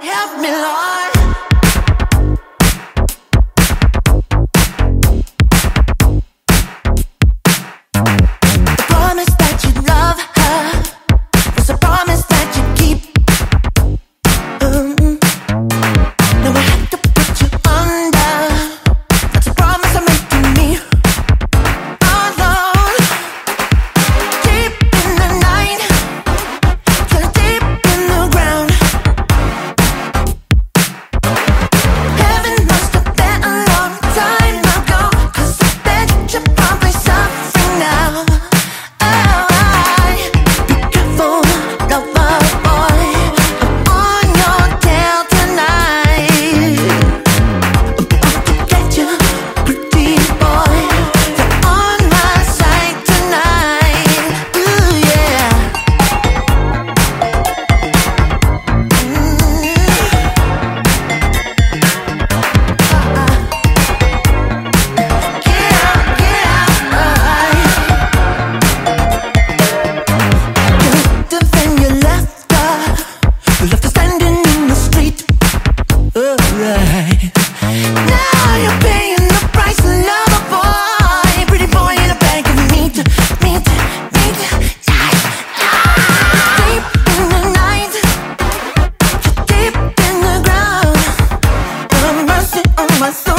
Help me, Lord. my soul.